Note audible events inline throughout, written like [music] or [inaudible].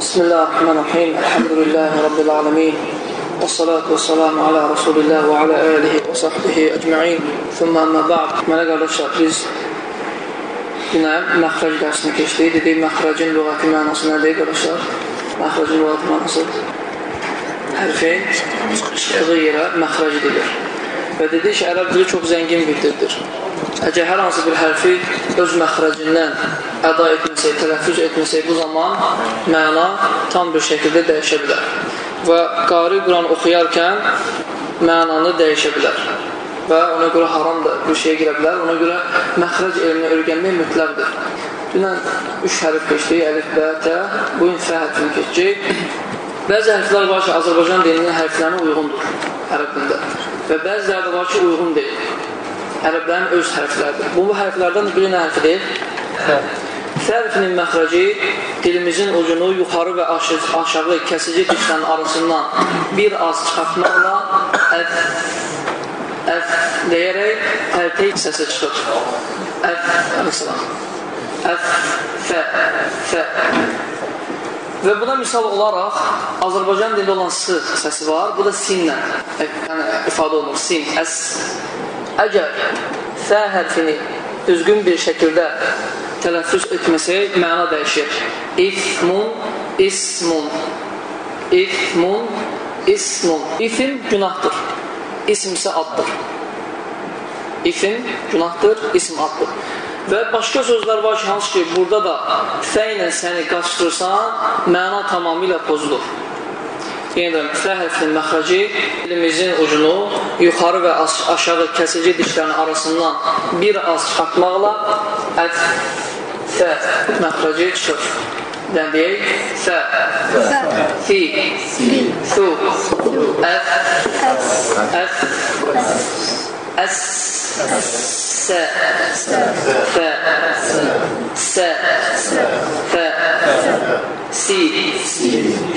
بسم الله الرحمن الرحيم. الحمد لله رب العالمين. والصلاة والسلام على رسول الله وعلى آله وصحبه أجمعين. ثم أما بعد ما نقال الشرق بيز بنام مخرج قاسنا كشتي دي, مخرج لغة ما نصنا دي. قال الشرق مخرج لغة ما نصد حرفين. غيرة مخرج دي, دي. Və dedik ki, ərəb dili çox zəngin bir dildir. Əgər hər hansı bir hərfi öz məxrəcindən əda etməsək, tələffüz etməsək, bu zaman məna tam bir şəkildə dəyişə bilər. Və qari Quran oxuyarkən mənanı dəyişə bilər. Və ona görə haram da bir şeyə girə bilər. Ona görə məxrəc elmini öyrənmək mütləqdir. Dünən üç hərf keçdik, əlif, bə, tə, bu gün fə hərfini keçəcək. Bəzi hərflər var ki, Azərbaycan dilinin hərflərinə uyğundur ərəb dilində. Və bəziləri də var ki, uyğun deyil. Ərəblərin öz hərfləridir. Bu, bu hərflərdən biri nə hərfidir? Fə hərfinin məxrəci dilimizin ucunu yuxarı və aşağı kəsici dişlərin arasından bir az çıxartmaqla əf, əf deyərək tərtey səsi çıxır. Əf, əleyhissalam. Əf, fə, fə. Və buna misal olaraq Azərbaycan dilində olan s səsi var. Bu da sinlə yəni, ifadə olunur. Sin, əs. Əgər fə hərfini düzgün bir şəkildə tələffüz etməsək, məna dəyişir. İfmun, ismun. İfmun, ismun. İfim günahdır. İsm isə addır. İfim günahdır, ism addır. Və başqa sözlər var ki, hansı ki, burada da fə ilə səni qaçdırsan, məna tamamilə pozulur. Yenə də fə hərfinin məxrəci dilimizin ucunu yuxarı və aşağı kəsici dişlərin arasından bir az çıxartmaqla ət, fə məxrəci çıxır. Yəni deyək, fə, fi, su, əf, əf, əs, sə, fə, sə, fə, si,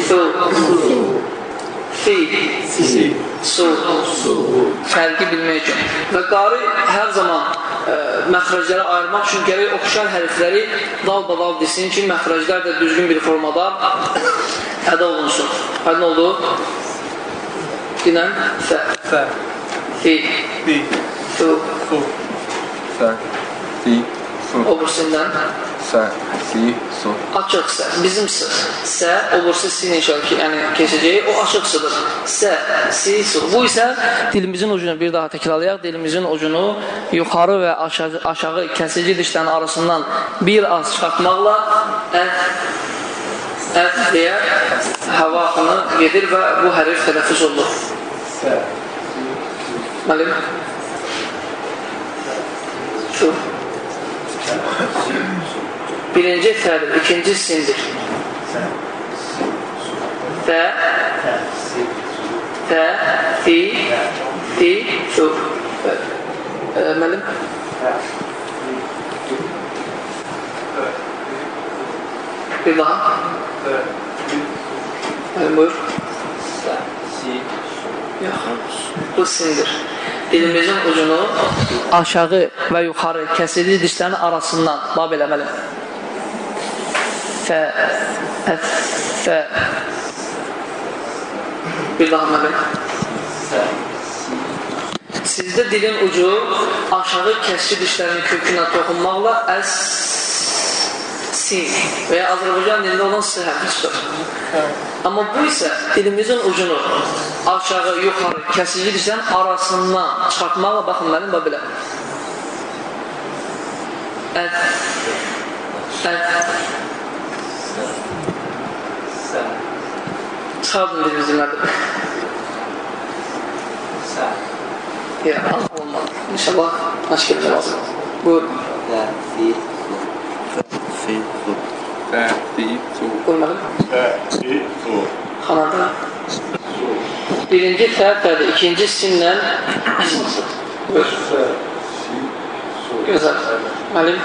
su, fi, su, fərqi bilmək üçün. Və qari hər zaman ə, məxrəcləri ayırmaq üçün gərək oxşar hərfləri dal-badal desin ki, məxrəclər də düzgün bir formada əda olunsun. Aydın oldu? Dinən fə, fə, fi, fi, su, su, fə, fi, su, obursindən sə, si, su. açıq sə, bizim sə, sə, obursu sin inşallah ki, yəni keçəcək, o açıq sıdır. Sə, si, su. Bu isə dilimizin ucunu bir daha təkrarlayaq, dilimizin ucunu yuxarı və aşağı, aşağı kəsici dişlərin arasından bir az çıxartmaqla əf, əf deyə hava axını gedir və bu hərif tələffüz olunur. Sə, Müəllim? Şu. Birinci fədir, ikinci sindir. Fə, fə, fi, fi, su. Müəllim? Bir daha. Müəllim buyur. Yox, bu sindir. Dilimizin ucunu aşağı və yuxarı kəsili dişlərin arasından bab eləməli. Fə, əf, fə. Bir daha məlim. Sizdə dilin ucu aşağı kəsici dişlərin kökünə toxunmaqla əs, sin və ya Azərbaycan dilində olan s hərfi. Amma bu isə dilimizin ucunu aşağı, yuxarı, kəsici dişlərin arasından çıxartmaqla baxın mənim bax belə. Ət, ət, çıxardın dilimizi mənim. Ya, olmadı. İnşallah bir lazım. Buyur. fi, su. Fə, fi, su. Buyur mənim. Fə, fi, su. Xanada. Birinci fərqədir, ikinci sinlə. Buyur. Fə, si, su. Gözəl. Məlim.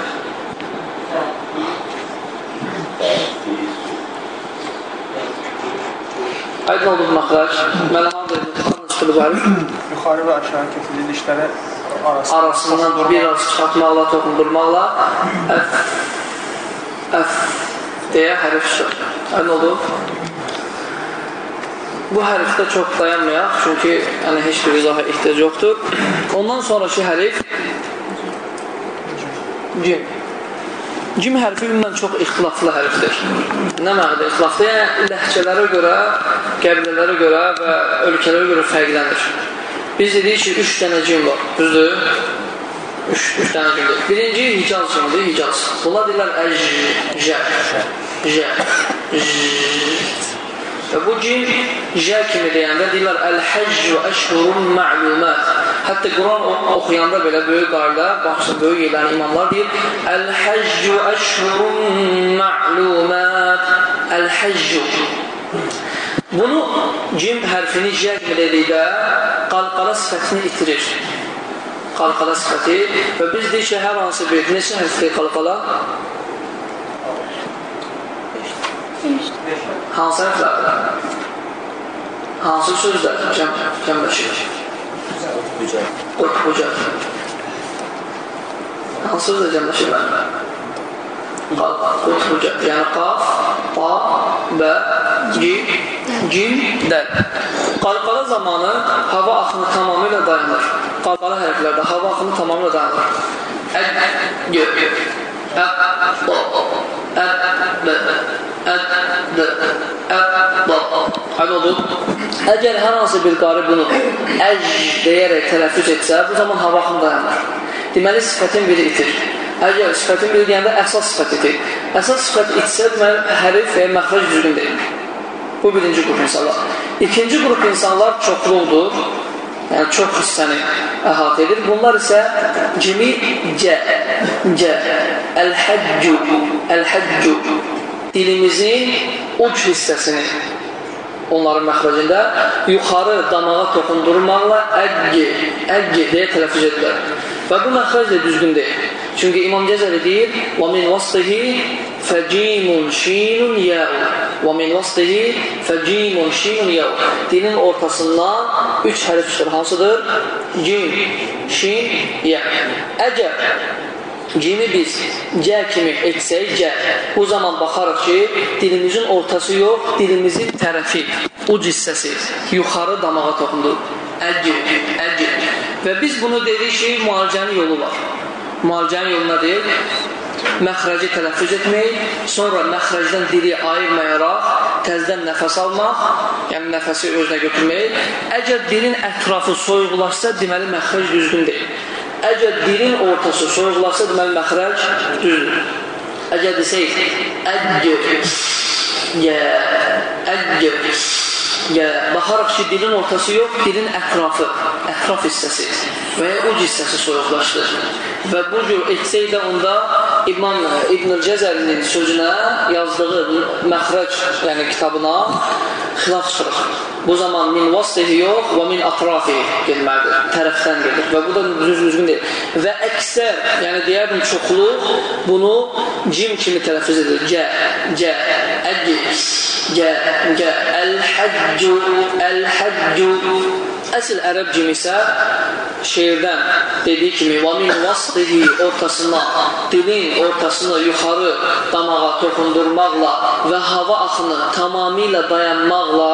Aydın oldu bu məxrac. Məlim handır, çıxdı bu hərif. Yuxarı və aşağı kəsili dişləri arasında Arasından bir az çıxartmaqla, toxundurmaqla əf, deyə hərf çıxır. Aydın oldu? Bu hərfdə çox dayanmayaq, çünki yəni, heç bir izaha ehtiyac yoxdur. Ondan sonraki hərf cim. Cim hərfi ümumən çox ixtilaflı hərfdir. Nə mənada ixtilaflı? Yəni, ləhcələrə görə, qəbilələrə görə və ölkələrə görə fərqlənir. Biz dedik ki, üç dənə cim var, düzdür? Üç, üç dənə cimdir. Birinci Hicaz cimidir, Hicaz. Bunlar deyirlər əj, jə, jə, Və bu cim jə kimi deyəndə deyirlər Əl-Həccü əşhurun ma'lumət. Hətta Quran oxuyanda belə böyük qarilər, baxsın, böyük yerlərin imamlar deyir Əl-Həccü əşhurun ma'lumət. Əl-Həccü. Bunu cim hərfini jə kimi dedikdə qalqala sifətini itirir. Qalqala sifəti və biz deyik ki, hər hansı bir neçə hərfdir qalqala? Hansı hərflərdir? Hansı sözlər? Cəm, cəmləşir. Mücahid. Qutbuca. Hansı sözlə cəmləşirlər? Qutbuca. Yəni qaf, ta, bə, cim, cim, dəl. Qalqala zamanı hava axını tamamilə dayanır. Qalqala hərflərdə hava axını tamamilə dayanır. Əd, gö, əd, bo, əd, bə, əd, bə, əd, bo. Həd oldu. Əgər hər hansı bir qari bunu əc deyərək tələffüz etsə, bu zaman hava axını dayanır. Deməli, sifətin biri itir. Əgər sifətin biri deyəndə əsas sifət itir. Əsas sifət itsə, deməli, hərif və məxrəc düzgün deyil. Bu birinci qrup insanlar. İkinci qrup insanlar çoxluqdur. Yəni, çox hissəni əhatə edir. Bunlar isə cimi cə, cə, əl-həccu, əl-həccu dilimizin uc hissəsini onların məxrəcində yuxarı damağa toxundurmaqla əggi, əggi deyə tələffüz edirlər. Və bu məxrəc də düzgün deyil. Çünki İmam Cəzəli deyir, وَمِنْ وَسْطِهِ fəcimun şinun yəu və min vasdihi fəcimun şinun yəu dinin ortasından üç hərf çıxır. Hansıdır? Cim, şin, yə. Əgər cimi biz cə kimi etsək cə, bu zaman baxarıq ki, dilimizin ortası yox, dilimizin tərəfi, uc hissəsi yuxarı damağa toxundu. Əgir, əgir. Və biz bunu dedik ki, müalicənin yolu var. Müalicənin yolu nədir? Məxrəci tələffüz etmək, sonra məxrəcdən dili ayırmayaraq, təzdən nəfəs almaq, yəni nəfəsi özünə götürmək. Əgər dilin ətrafı soyuqlaşsa, deməli məxrəc düzgün deyil. Əgər dilin ortası soyuqlarsa, deməli, məxrəc düzdür. Əgər desək, əggir, yə, əggir, yə, baxarıq ki, dilin ortası yox, dilin ətrafı, ətraf hissəsi və ya uc hissəsi soyuqlaşdır. Və bu cür etsək də onda İmam İbn-i Cəzəlinin sözünə yazdığı məxrəc, yəni kitabına xilaf çıxır. Bu zaman min vasfihi yox və min atrafi gelməlidir. Tərəfdən gedir. Və bu da düz düzgün deyil. Və əksər, yəni deyərdim çoxluq bunu cim kimi tələffüz edir. Cə, cə, əggi, cə, cə, əl-həccu, əl-həccu. Əsl ərəb cimi isə şeirdən dediyi kimi və min vasfihi ortasına, dilin ortasını yuxarı damağa toxundurmaqla və hava axını tamamilə dayanmaqla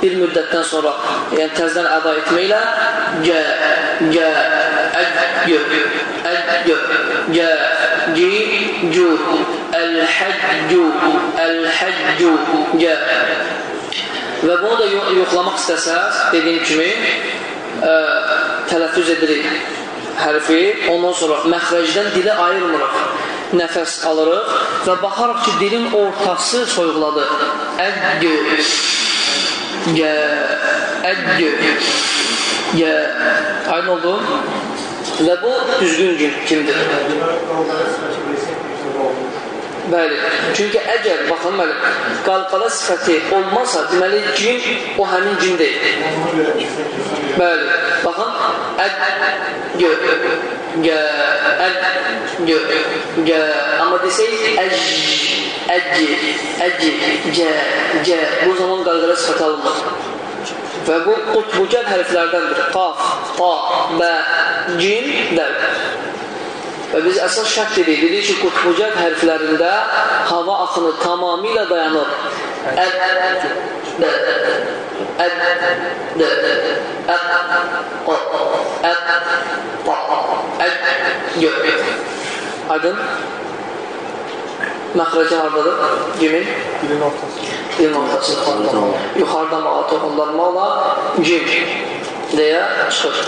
bir müddətdən sonra, yəni təzdən əda etməklə gə, gə, əggö, əggö, gə, gi, cu, əl-həccu, əl-həccu, gə. Və bunu da yoxlamaq istəsəz, dediyim kimi, ə, tələffüz edirik hərfi, ondan sonra məxrəcdən dili ayırmırıq, nəfəs alırıq və baxarıq ki, dilin ortası soyuqladı. Əggö, gə, əggö, gə, aynı oldu. Və bu düzgün gün kimdir? Bəli. Çünki əgər, baxın bəli, qalqala sifəti olmasa, deməli cin o həmin cin deyil. Bəli. Baxın, əd, gö, gə, əd, gö, gə. Amma desək, əc, əcci, əcci, gə, gə. Bu zaman qalqala sifəti alınmır. Və bu qutbucəd hərflərdəndir. Qaf, ta, bə, cin, dəl. Və biz əsas şərt dedik, dedik ki, qutbucət hərflərində hava axını tamamilə dayanır. Əd, də, əd, də, əd, o, əd, ta, əd, gö. Aydın? Məxrəci haradadır? Cimin? Dilin ortası. Dilin ortası. Yuxarıdan mağa toxunlarmaqla cim deyə çıxır.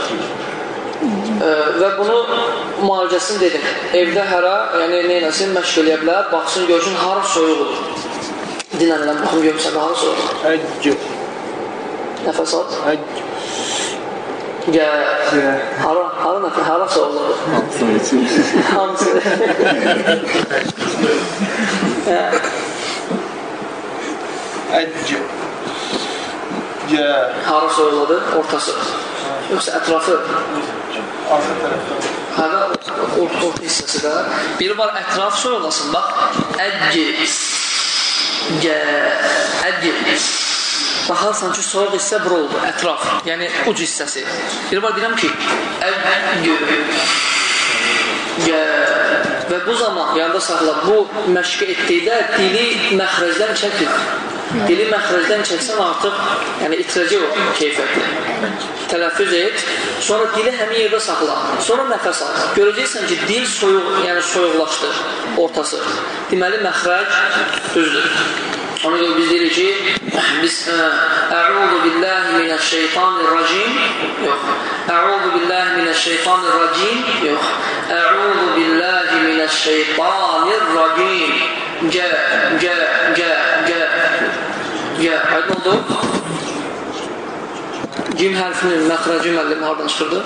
Ə, və bunu müalicəsini dedim. Evdə hərə, yəni neynəsin, məşq eləyə bilər, baxsın, görsün, hara soyuqdur. Dinlənilən, baxım görmüsən, hara soyuqdur. Əcc. Nəfəs al. Əcc. Gəl. Gəl. Hara, hara nəfəs, hara soyuqdur. Hamısı. Əcc. Gəl. hara soyuqdur? Ortası. Yoxsa ətrafı Arxa tərəfdən. Hədə orta, orta hissəsi də. Biri var ətraf soyulasın, bax. Əccis. Gə. Əccis. Baxarsan ki, soyuq hissə bura oldu, ətraf. Yəni uc hissəsi. Biri var deyirəm ki, əggü. Gə. Və bu zaman yanda saxla, bu məşq etdikdə dili məxrəcdən çəkir. Dili məxrəcdən çəksən artıq yəni itirəcək o keyfiyyətini. Tələffüz et, sonra dili həmin yerdə saxla. Sonra nəfəs al. Görəcəksən ki, dil soyuq, yəni soyuqlaşdı ortası. Deməli məxrəc düzdür. Ona görə biz deyirik ki, biz Əuzu billahi minəşşeytanirracim yox. Əuzu billahi minəşşeytanirracim yox. Əuzu billahi minəşşeytanirracim. Gə, gə, gə, gə. Gə, aydın oldu? Cim hərfinin məxrəci müəllim hardan çıxırdı?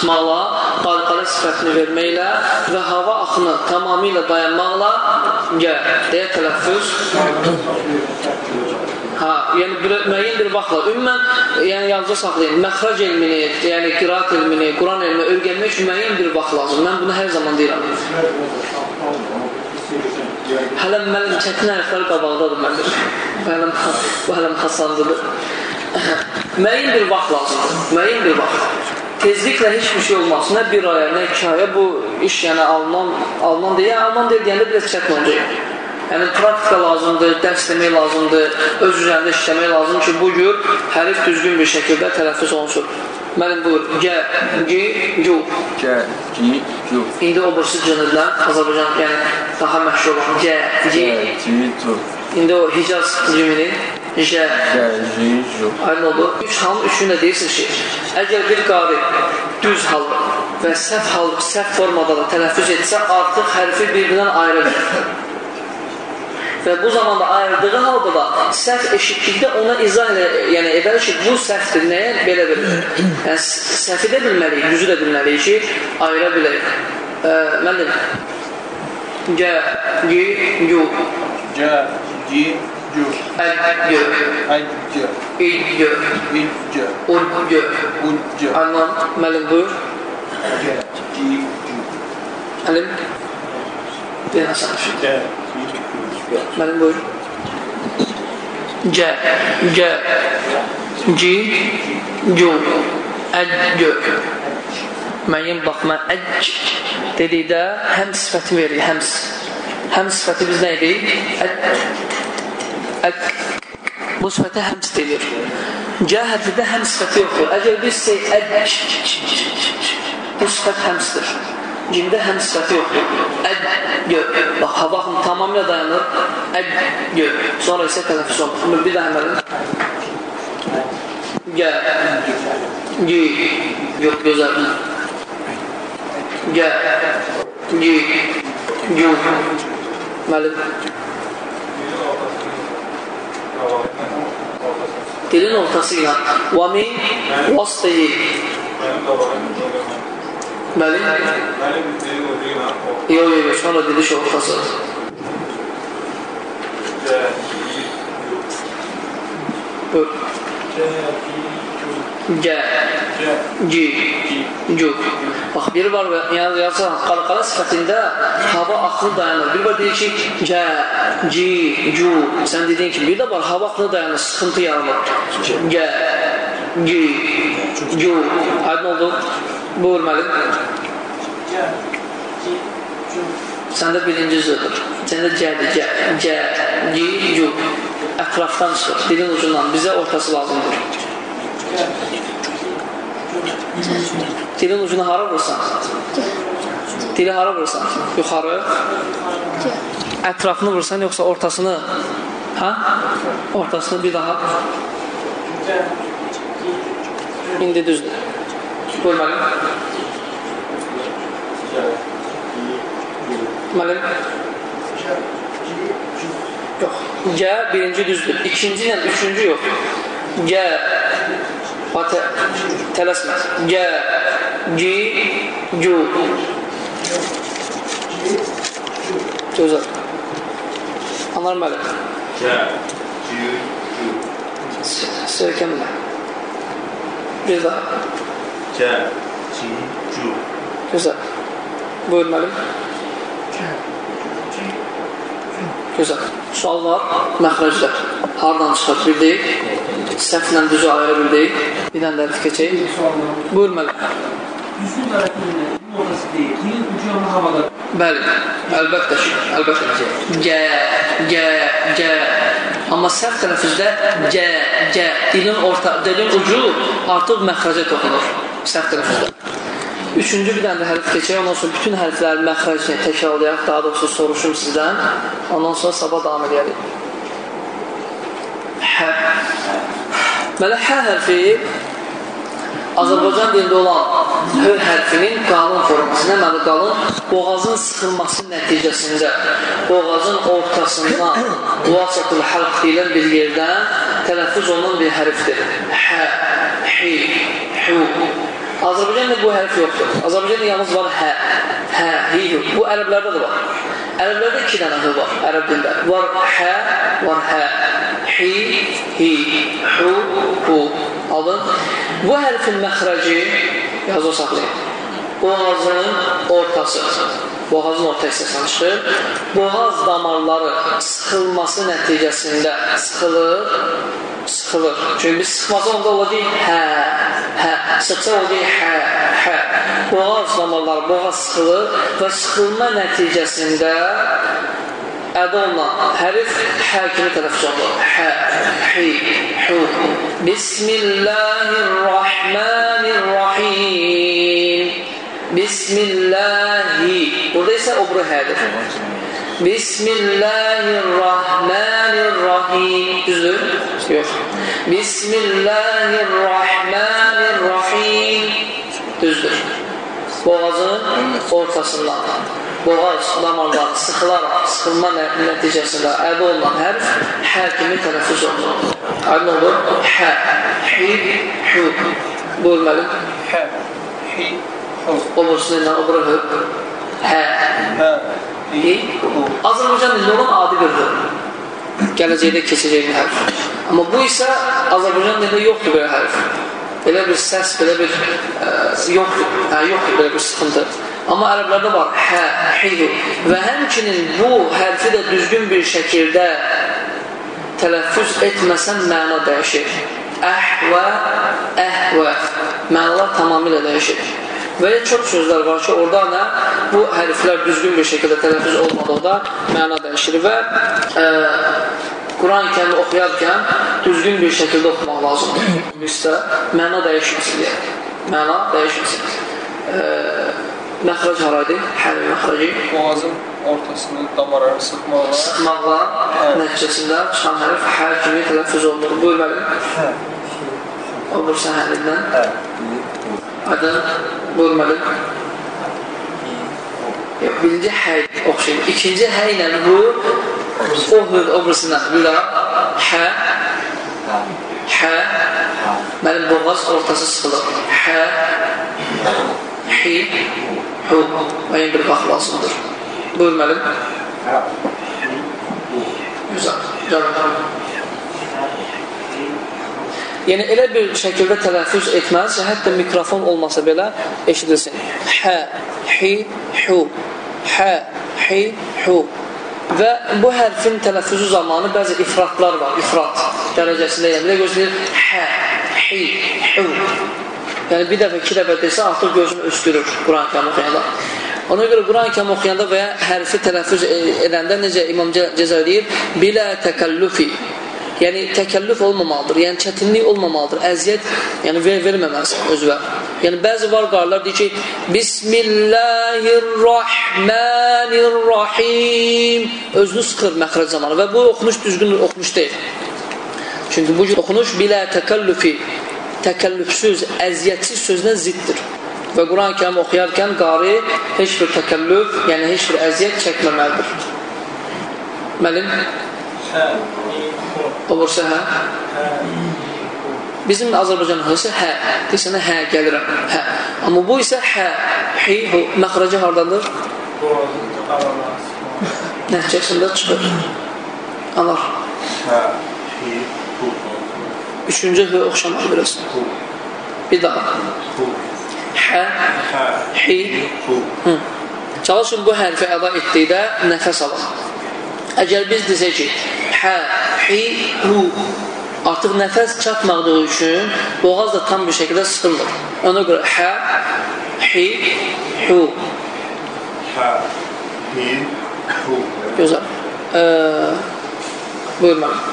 çıxmaqla, qalqala sifətini verməklə və hava axını tamamilə dayanmaqla gəl, deyə tələffüz Ha, yəni bir, müəyyən bir vaxtla, ümumən, yəni yalnızca saxlayın, məxrac elmini, yəni qiraat elmini, Quran elmini öyrənmək üçün müəyyən bir vaxt lazım. Mən bunu hər zaman deyirəm. Hələ mənim çətin hərflər qabaqdadır mənim. Hələm, bu hələm hasandıdır. müəyyən bir vaxt lazımdır, müəyyən bir vaxt. Tezliklə heç bir şey olmaz. Nə bir aya, nə iki aya bu iş yəni alınan, alınan deyə, alınan deyə deyəndə biraz çətin olacaq. Yəni praktika lazımdır, dərs demək lazımdır, öz üzərində işləmək lazımdır ki, bu cür hərif düzgün bir şəkildə tələffüz olunsun. Mənim buyur, gə, gi, gu. Gəl. Gi. Gu. İndi o birisi cınırlar, Azərbaycan yəni daha məşhur olan gə, gi. Gi. Cu. İndi o Hicaz cimini, jə. Aydın oldu. Üç halın üçünü də deyirsiniz ki, əgər bir qari düz hal və səhv hal, səhv formada da tələffüz etsə, artıq hərfi bir-birindən ayrı bilir. Və bu zamanda ayırdığı halda da səhv eşitdikdə ona izah elə, yəni edər ki, bu səhvdir, nəyə belə bilir. Yəni səhvi də bilməliyik, düzü də bilməliyik ki, ayıra bilək. Mən deyim, gə, gi, yu, Gəl. Gi. Gu. əl, gö, Əcc. il, gö, İcc. ul, gö. Ucc. Alman, müəllim buyur. Gəl. Gi. Gu. Əlim, bir Hasan. Gel. Mənim buyur. Cə, cə, ci, cu, əccü. Müəyyən bax, mən əcc dedikdə həm sifəti verir, həms. Həm sifəti biz nə edik? Əcc, ək. Bu sifətə həms deyilir. Cə hərfində həm sifəti yoxdur. Əgər biz say əcc, bu sifət həmsdir. Cimdə həm sifəti yoxdur. Əggö. Bax, havaqın tamamilə dayanır. Əggö. Sonra isə tələffüz olunur. Bir daha əməlin. Gə. Gi. Yox, gözəl. Gə. Gi. Gu. Müəllim. Dilin ortası ilə. Və min vastıhi. Bəli. Yox, yox, yox, sonra diliş ortası. Buyur. Gə, gi, cu. Bax, biri var, yəni yazsan, qalqala sifətində hava axını dayanır. Bir var deyir ki, gə, gi, cu. Sən dediyin ki, bir də var, hava axını dayanır, sıxıntı yaranır. Gə, gi, gu. Aydın oldu? Buyur müəllim. Səndə birinci zıdır. Səndə cədir, cə, cə, gi, gu. Ətrafdan çıxır, dilin ucundan. Bizə ortası lazımdır. Dilin ucunu hara vursan? Dili hara vursan? Yuxarı. Ətrafını vursan, yoxsa ortasını? Hə? Ortasını bir daha. İndi düzdür. Buyur müəllim. Müəllim. Yox. Gə birinci düzdür. İkinci ilə üçüncü yox. Gə Fatə tələsmə. Gə, gi, gu. Gözəl. Anar müəllim. Cə, cü, cü. Sərkəmlə. Bir daha. Cə, ci, cu. Gözəl. Buyur müəllim. Gözəl. Sual var. Məxrəclər. Hardan çıxır bildik. Səhvlə düzü ayıra bildik. Bir dənə dərif keçək. Buyur müəllim. Düzgün tərəfinin ortası deyil. Dilin ucu ama havada. Bəli, əlbəttə ki, əlbəttə ki. Gə, gə, gə. Amma səhv tələffüzdə gə, gə. Dilin orta, dilin ucu artıq məxrəcə toxunur. Tələffüzdə. Üçüncü bir dənə də hərf keçək, ondan sonra bütün hərflərin məxrəcini təkrarlayaq, daha doğrusu soruşum sizdən. Ondan sonra sabah davam edərik. Hə. Belə hə hərfi Azərbaycan dilində olan h hərfinin qalın forması, nə məli qalın? Boğazın sıxılması nəticəsində boğazın ortasından vasatül halq deyilən bir yerdən tələffüz olunan bir hərfdir. Hə. Azərbaycanda bu hərf yoxdur. Azərbaycanda yalnız var hə, hə, hi, hu. Bu ərəblərdə də var. Ərəblərdə iki dənə h var, ərəb dilində. Var hə, var hə, hi, hi, hu, hu. Aldın? Bu hərfin məxrəci, yazı saxlayın, boğazın ortası, boğazın orta hissəsindən çıxır, boğaz damarları sıxılması nəticəsində sıxılır, sıxılır. Çünki biz sıxması onda olacaq hə, hə, sıxsa olacaq hə, hə. Boğaz damarları, boğaz sıxılır və sıxılma nəticəsində olunan hərif hə kimi tələffüz olunur. Hə, hi, hu. Bismillahirrahmanirrahim. Bismillahi. Burada isə obru hədir. Bismillahirrahmanirrahim. Düzdür? Yox. Bismillahirrahmanirrahim. Düzdür. Boğazın ortasından boğaz damarları sıxılaraq, sıxılma nəticəsində əldə olunan hərf hə kimi tələffüz olunur. Aydın olur? Hə, hi, hu. Buyur müəllim. Hə, hi, hu. Olursun ilə obru hü. Hə, Hə, hu. Azərbaycan dilində olan adi bir hü. Gələcəkdə keçəcək bir hərf. Amma bu isə Azərbaycan dilində yoxdur belə hərf. Belə bir səs, belə bir ə, yoxdur. Hə, yoxdur belə bir sıxıntı. Amma ərəblərdə var hə, hi və həmçinin bu hərfi də düzgün bir şəkildə tələffüz etməsən məna dəyişir. Əhvə, əhvə mənalar tamamilə dəyişir. Və ya çox sözlər var ki, orada nə? Bu hərflər düzgün bir şəkildə tələffüz olmadıqda məna dəyişir və ə, Quran-ı kərimi oxuyarkən düzgün bir şəkildə oxumaq lazımdır. [clears throat] Bizsə məna dəyişməsin deyə. Məna dəyişməsin. Ə, məxrəc haraydı? Həmin məxrəci boğazın ortasını damarları sıxmaqla sıxmaqla nəticəsində çıxan hərf hə kimi tələffüz olunur. Buyur müəllim. O bursa həlindən. Aydın. Buyur müəllim. Yox, birinci hə oxşayır. İkinci hə ilə bu o hür o bursundan. Bir daha. Hə. Hə. Mənim boğaz ortası sıxılır. Hə. Hi. Hu. Müəyyən bir. Buyur müəllim. Güzel. Canım. Yəni elə bir şəkildə tələffüz etməz, hətta mikrofon olmasa belə eşidilsin. Hə, hi, hu. Hə, hi, hu. Və bu hərfin tələffüzü zamanı bəzi ifratlar var, ifrat dərəcəsində. Yəni, bir də gözləyir hə, hi, hu. Yəni bir dəfə, iki dəfə desə artıq gözünü öskürür Quran-ı kərim oxuyanda. Ona görə Quran-ı kərim oxuyanda və ya hərfi tələffüz e- edəndə necə İmam Cəza deyir? Bilə təkəllufi. Yəni təkəllüf olmamalıdır. Yəni çətinlik olmamalıdır. Əziyyət yəni ver verməməlisən özünə. Yəni bəzi var qarlar deyir ki, Bismillahirrahmanirrahim. Özünü sıxır məxrəc zamanı və bu oxunuş düzgün oxunuş deyil. Çünki bu oxunuş bilə təkəllufi təkəllüfsüz, əziyyətsiz sözlə ziddir. Və Quran-ı kərim oxuyarkən qari heç bir təkəllüf, yəni heç bir əziyyət çəkməməlidir. Müəllim? Hə. Olursa hə? Bizim Azərbaycan hısı hə. Deyirsən hə gəlirəm. Hə. Amma bu isə hə. Hi, hu. Məxrəcə hardandır? Nəhcəsində çıxır. Anar. Hə, hi, hu, Üçüncü hü oxşamaq biraz. Bir daha. hu, Hə, hə, hi. hu. Hı. Çalışın bu hərfi əda etdikdə nəfəs alın. Əgər biz desək ki, hə, hi, hu, artıq nəfəs çatmadığı üçün boğaz da tam bir şəkildə sıxılmır. Ona görə hə, hi, hu. Hə, hi, hu. Gözəl. Ee, buyur mənim.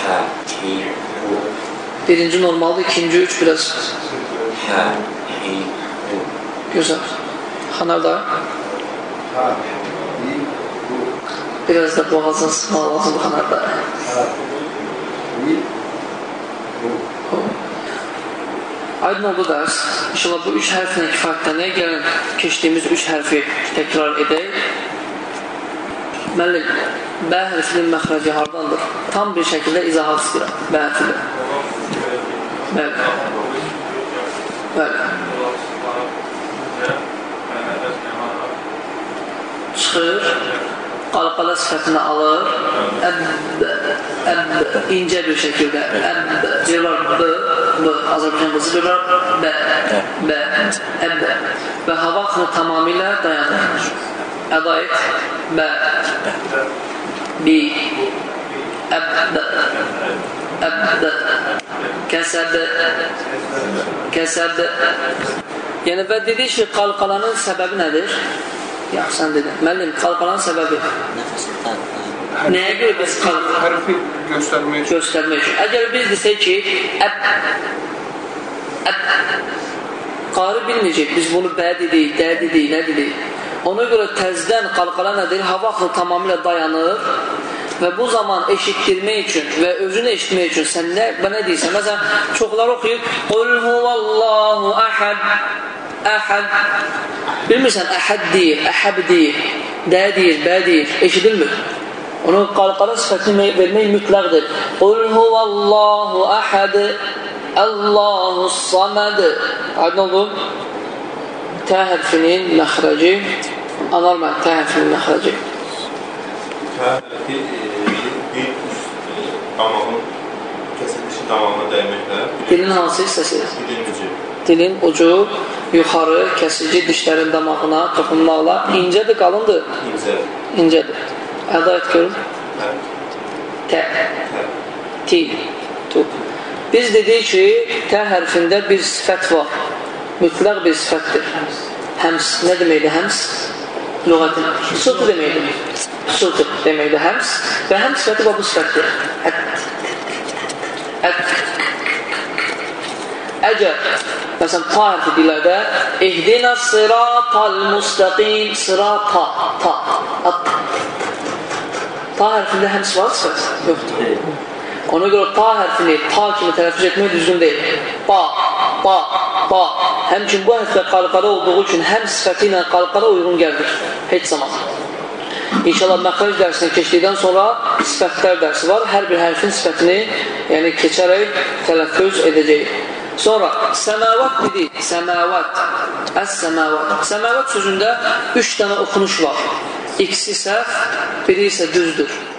Hə, hi, hu. Birinci normaldır, ikinci üç biraz Hə, hi, hu. gözəl. Xanar da Hə, hi, hu. Biraz da boğazını sıxmaq lazımdır xanar da. Hi, hu. Aydın oldu dərs. İnşallah bu üç hərflə kifayətlənək. Gəlin keçdiyimiz üç hərfi təkrar edək. Müəllim, bə hərfinin məxrəci hardandır? Tam bir şəkildə izahat istəyirəm. Bə hərfidir. Bəli. Bəli. Çıxır, qalqala sifətini alır, əbb, əbb, incə bir şəkildə, əbb, bir var b, b, Azərbaycan qızı, bir var bə, bə, əbb və hava axını tamamilə dayanır. Əda et, bə, bi, əbb, əbb, kəsəb, kəsəb. Yəni və dedik ki, qalqalanın səbəbi nədir? Yaxşı, sən dedin. Müəllim, qalqalanın səbəbi Nəfəsindən. nəyə görə biz qalqalan Hərfi göstərmək üçün. göstərmək üçün? Əgər biz desək ki, əb, əb, qarı bilməyəcək, biz bunu bə dedik, də dedik, nə dedik. Ona görə təzdən qalqala nədir? Hava axını tamamilə dayanır və bu zaman eşitdirmək üçün və özünü eşitmək üçün sən nə, və nə deyirsən? Məsələn, çoxları oxuyub Qul huvallahu əhəd əhəd Bilmirsən, əhəd deyir, əhəb deyir, də deyir, bə deyir, eşidilmir. Onun qalqala sifətini vermək mütləqdir. Qul huvallahu əhəd Allahu saməd Aydın oldu? Tə hərfinin məxrəci anar mən tə hərfinin məxrəci. Hə, hərfi, e, bir üst e, damağın kəsilişi damağına dəyməklə Dilin hansı hissəsi? birinci. Dilin ucu yuxarı kəsici dişlərin damağına toxunmaqla incədir, qalındır, İncə. incədir. Əda et görün. Tə. ti, tu. Biz dedik ki, tə hərfində bir sifət var. Mütləq bir sifətdir. Həms nə deməkdir həms? Lüğətin. Sutu deməkdir. Sutu deməkdir həms. Və həm sifəti var bu sifətdir. Ət. Ət. Əgər, məsələn, ta hərfi dillərdə İhdina sıratal müstəqim Sırata, ta, at. Ta hərfində həms var sifət? Yoxdur. Ona görə ta hərfini ta kimi tələffüz etmək düzgün deyil. Ba, ba, ba. Həmçin bu hərfdə qalqara olduğu üçün həm sifəti ilə qalqara uyğun gəldir. Heç zaman. İnşallah məxrəc dərsini keçdikdən sonra sifətlər dərsi var. Hər bir hərfin sifətini yəni keçərək tələffüz edəcəyik. Sonra səməvat dedik. Səməvat. Əs-səməvat. Səməvat sözündə üç dənə oxunuş var. İkisi səhv, biri isə düzdür.